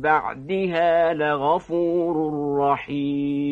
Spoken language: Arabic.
بعدها لغفور رحيم.